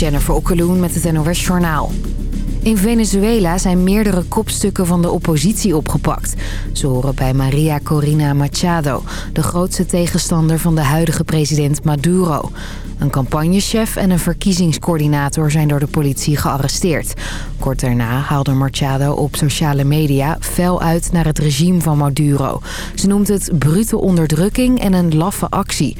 Jennifer Okkeloen met het NOS Journaal. In Venezuela zijn meerdere kopstukken van de oppositie opgepakt. Ze horen bij Maria Corina Machado, de grootste tegenstander van de huidige president Maduro. Een campagnechef en een verkiezingscoördinator zijn door de politie gearresteerd. Kort daarna haalde Machado op sociale media fel uit naar het regime van Maduro. Ze noemt het brute onderdrukking en een laffe actie.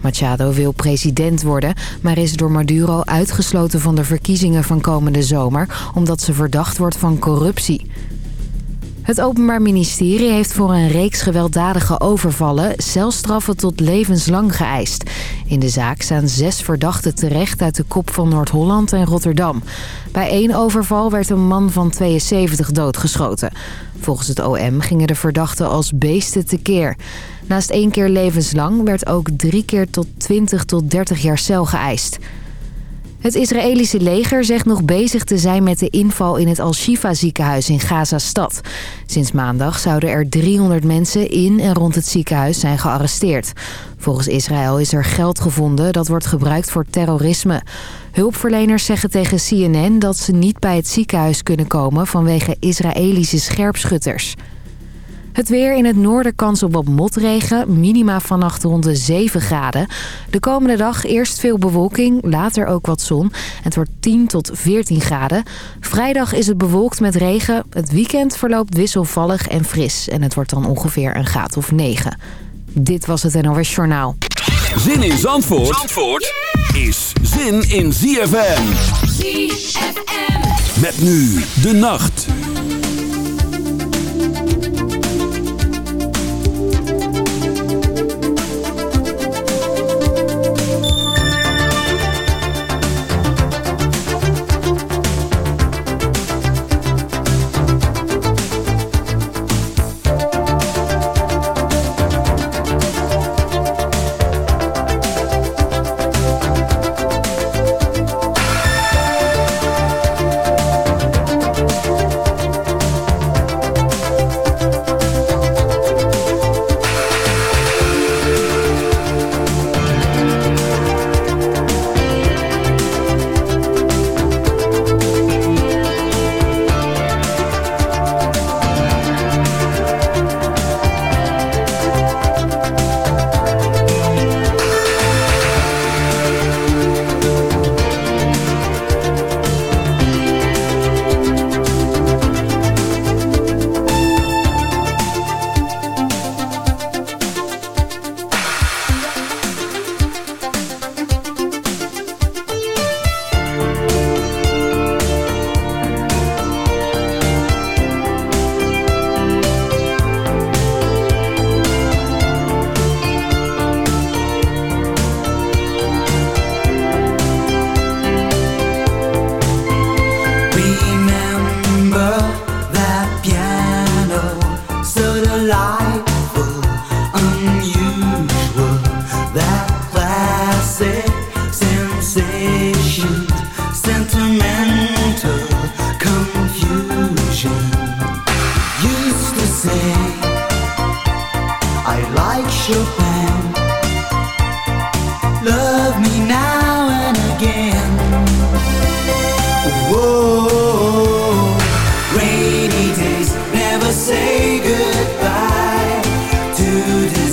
Machado wil president worden, maar is door Maduro uitgesloten van de verkiezingen van komende zomer... omdat ze verdacht wordt van corruptie. Het Openbaar Ministerie heeft voor een reeks gewelddadige overvallen... celstraffen tot levenslang geëist. In de zaak staan zes verdachten terecht uit de kop van Noord-Holland en Rotterdam. Bij één overval werd een man van 72 doodgeschoten. Volgens het OM gingen de verdachten als beesten tekeer. Naast één keer levenslang werd ook drie keer tot 20 tot 30 jaar cel geëist. Het Israëlische leger zegt nog bezig te zijn met de inval in het Al-Shifa ziekenhuis in Gaza-stad. Sinds maandag zouden er 300 mensen in en rond het ziekenhuis zijn gearresteerd. Volgens Israël is er geld gevonden dat wordt gebruikt voor terrorisme. Hulpverleners zeggen tegen CNN dat ze niet bij het ziekenhuis kunnen komen vanwege Israëlische scherpschutters. Het weer in het noorden kans op wat motregen. Minima vannacht rond de 7 graden. De komende dag eerst veel bewolking, later ook wat zon. Het wordt 10 tot 14 graden. Vrijdag is het bewolkt met regen. Het weekend verloopt wisselvallig en fris. En het wordt dan ongeveer een graad of 9. Dit was het NOS Journaal. Zin in Zandvoort, Zandvoort is zin in ZFM. ZFM. Met nu de nacht.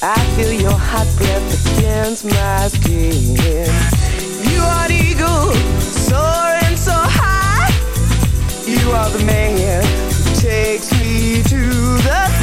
I feel your hot breath against my skin. You are eagle, soaring so high. You are the man who takes me to the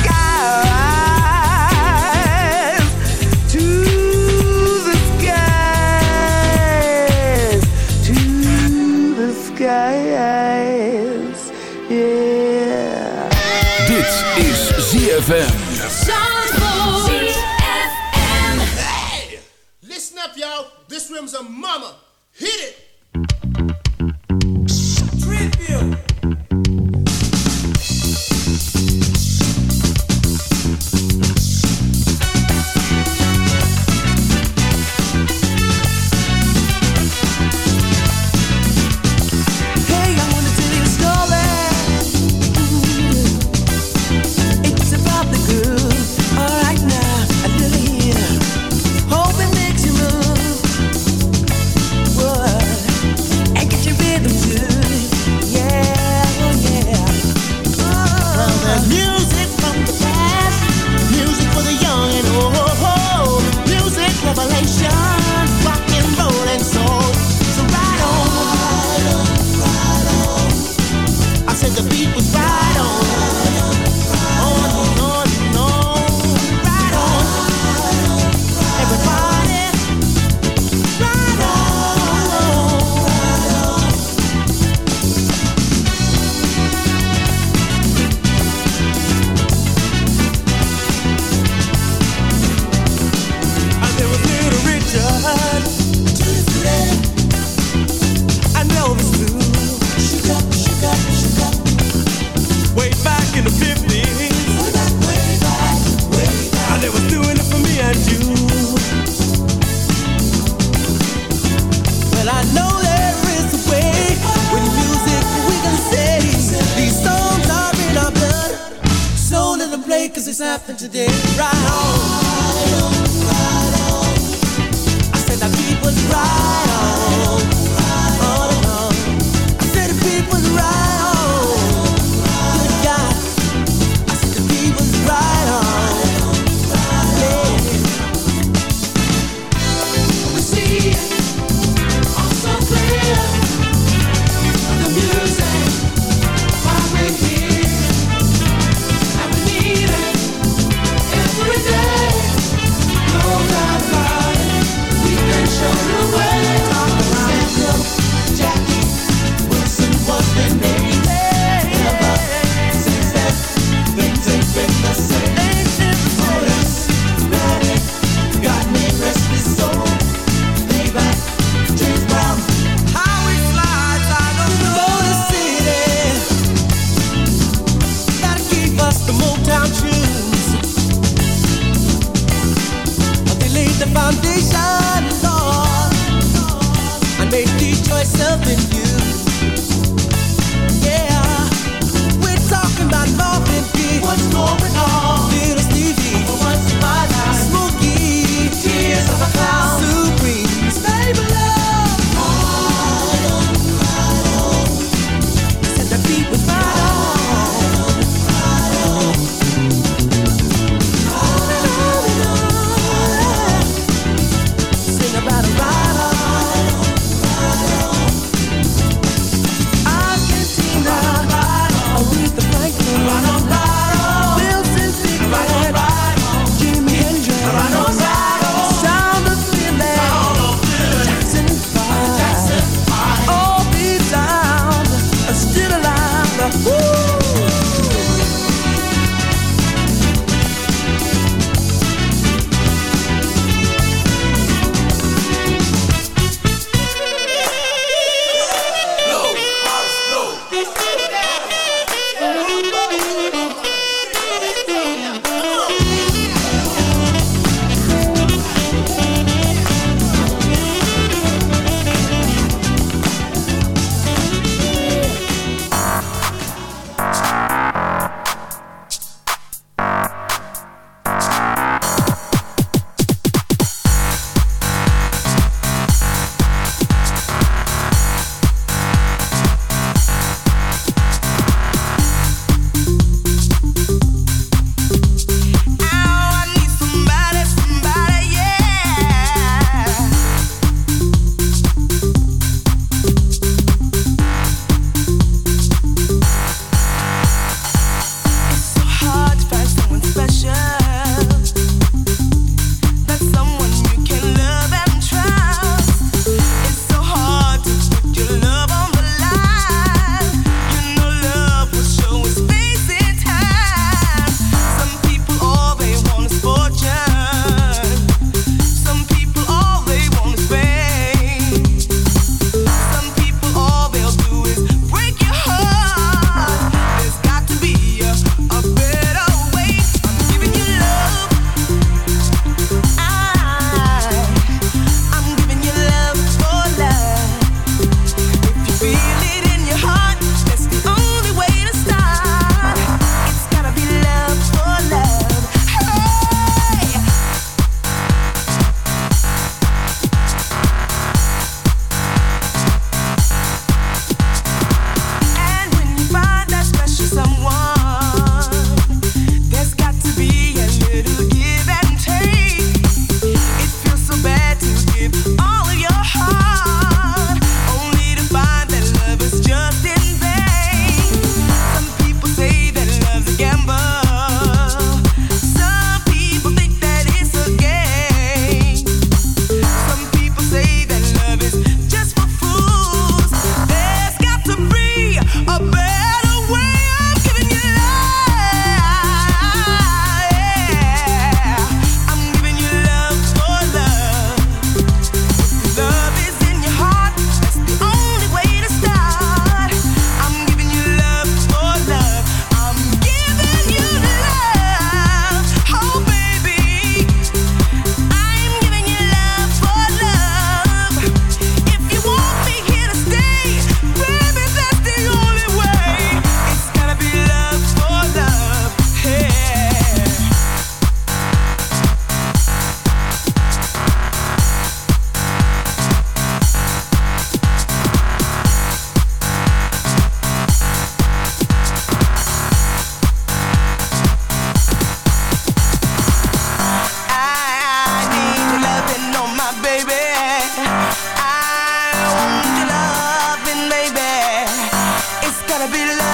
be loved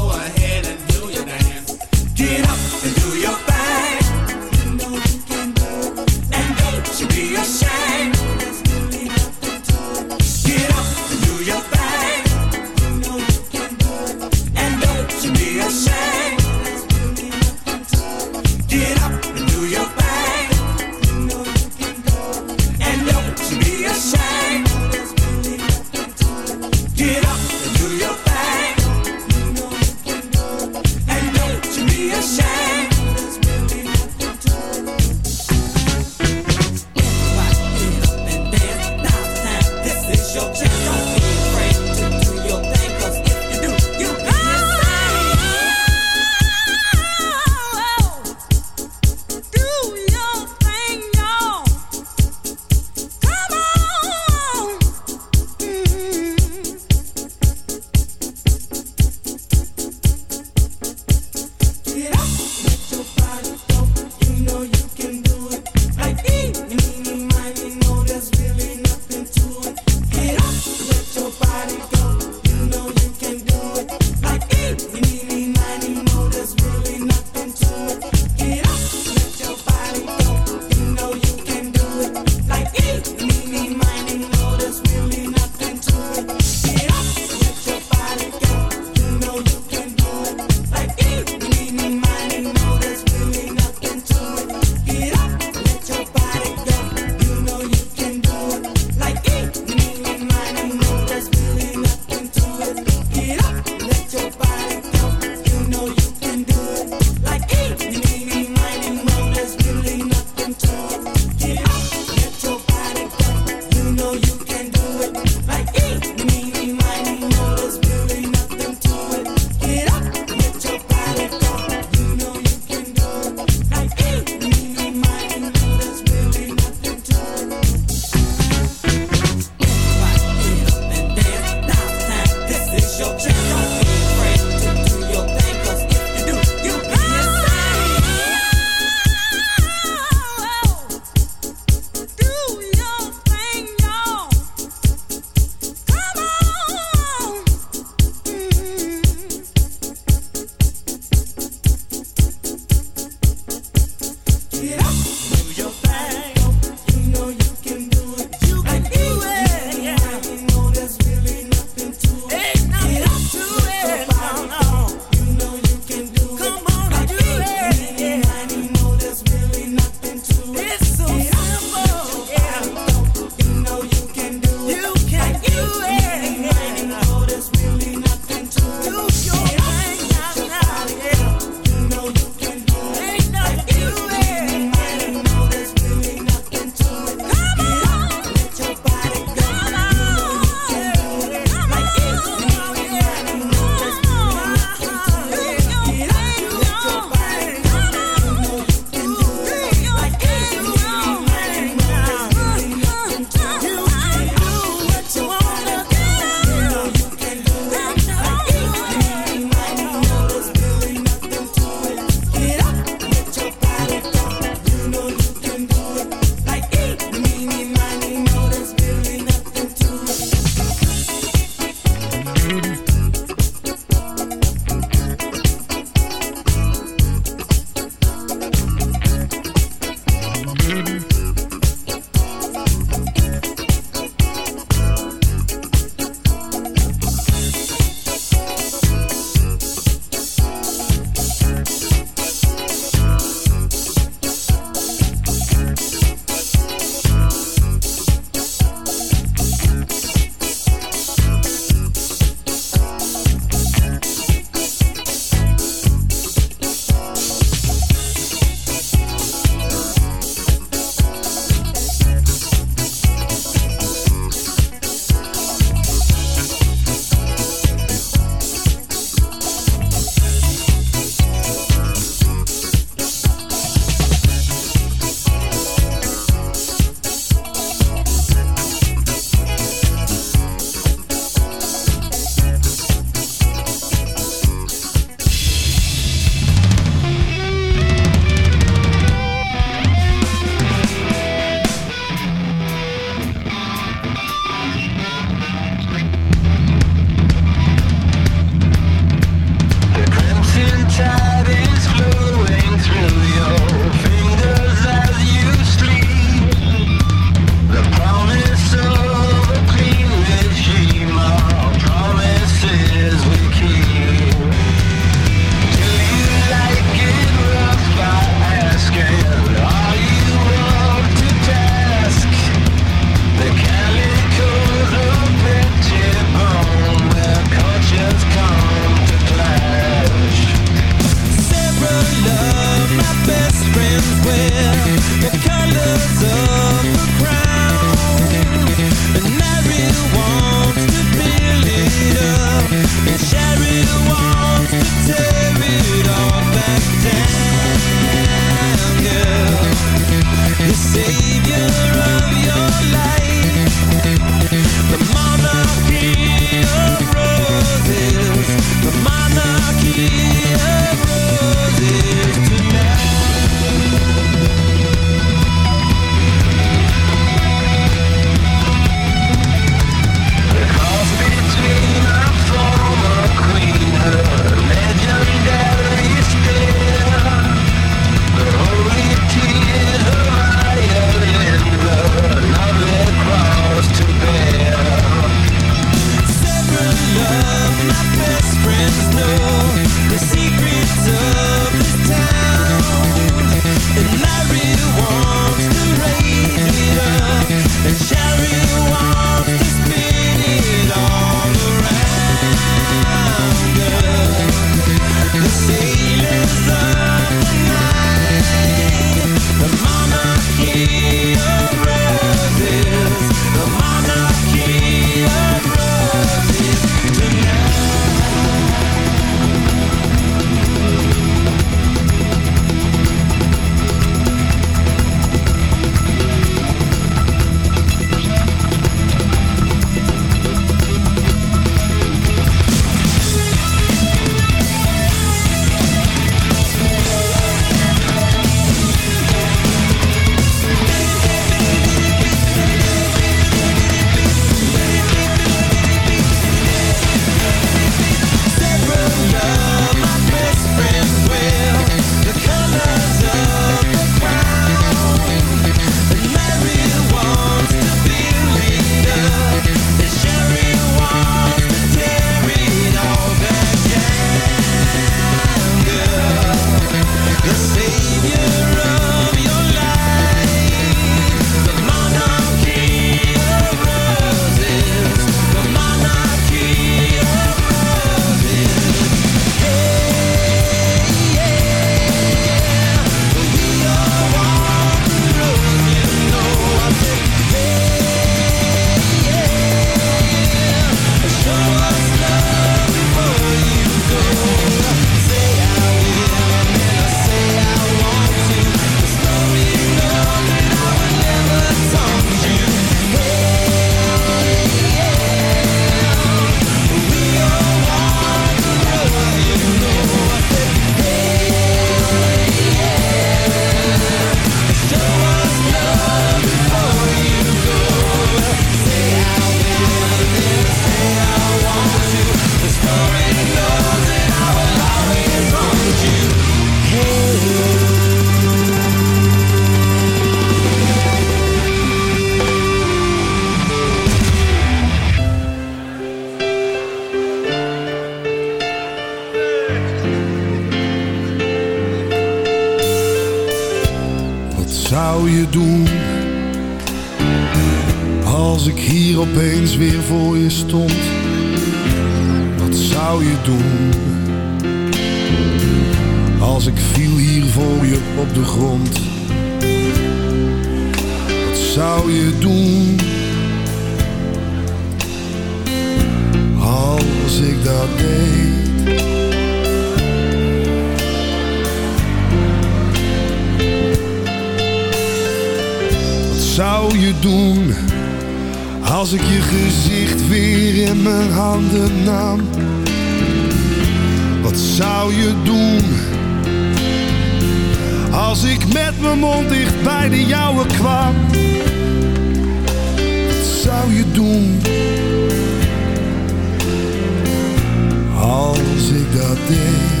verdriet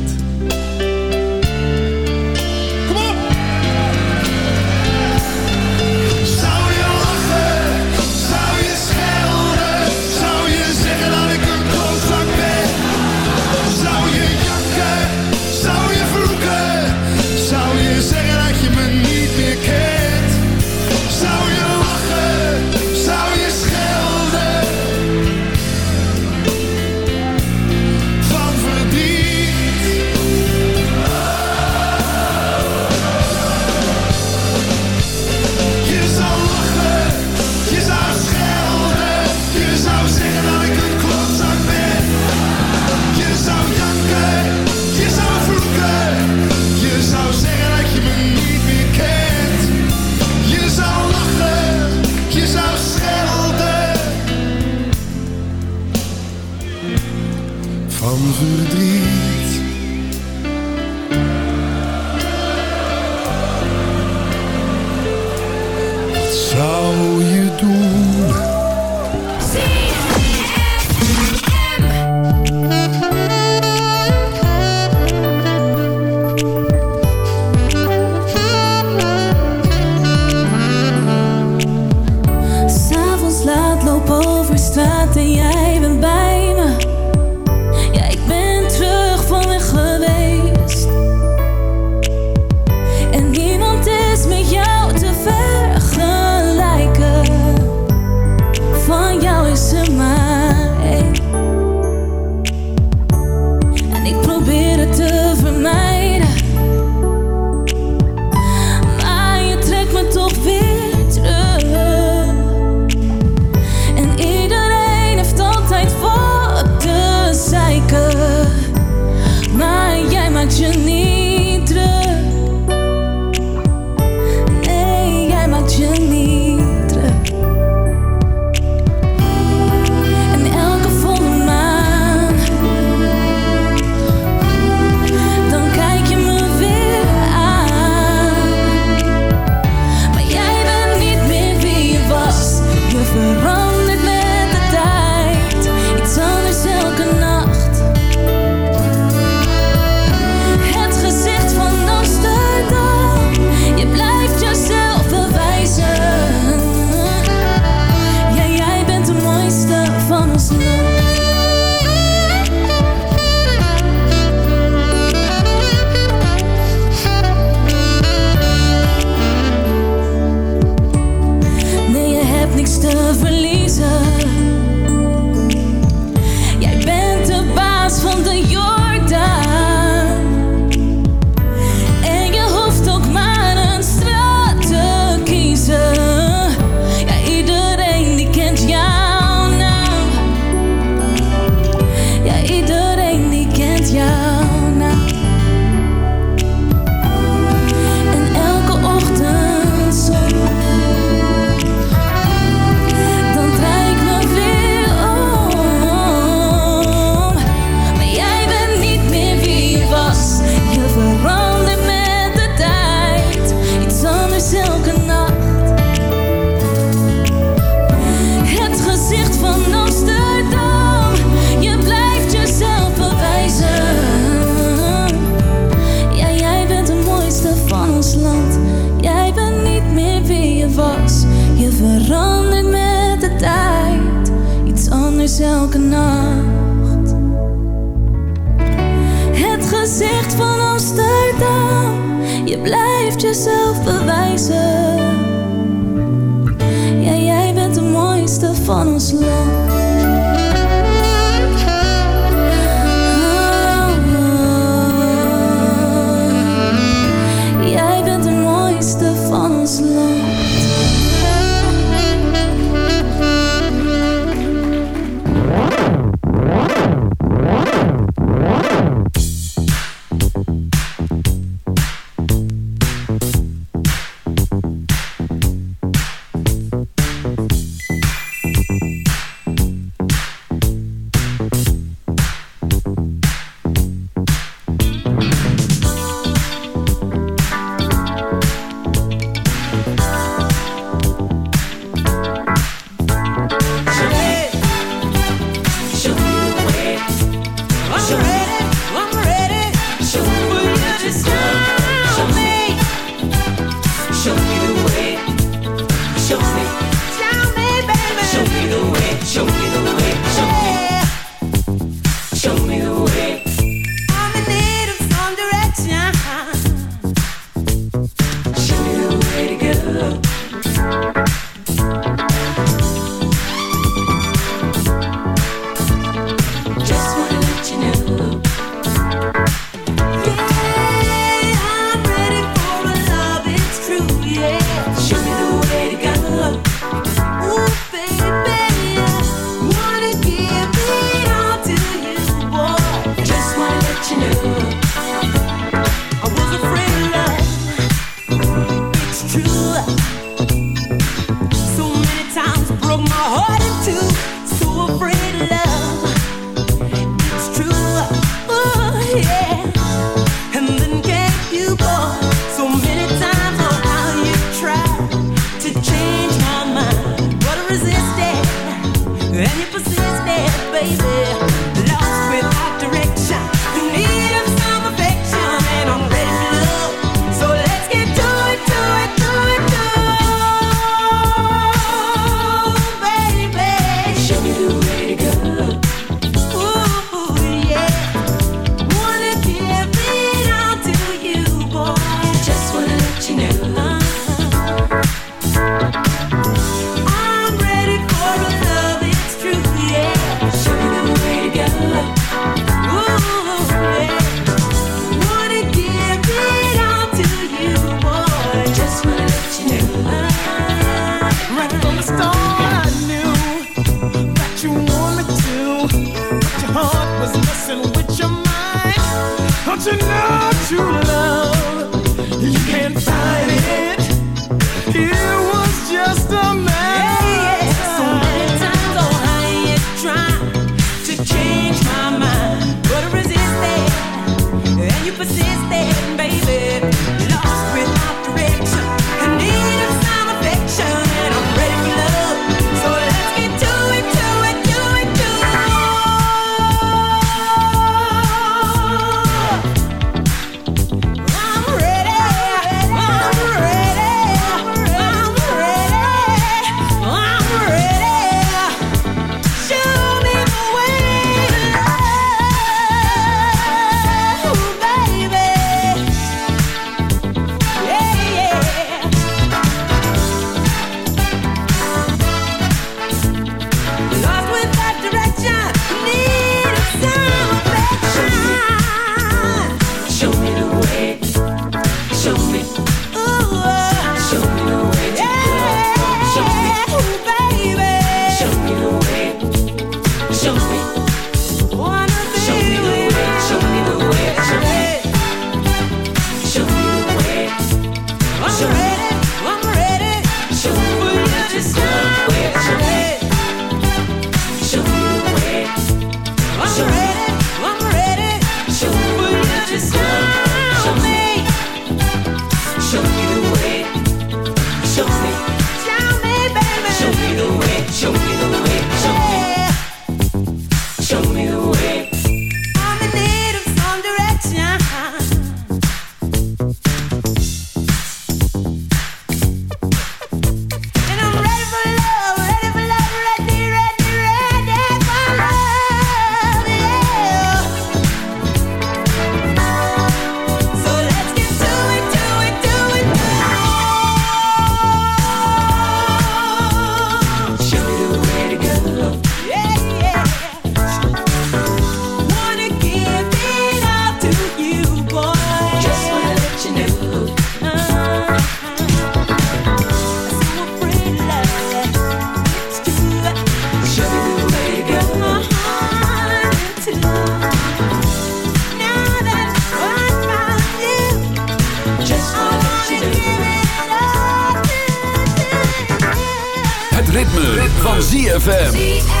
ZFM.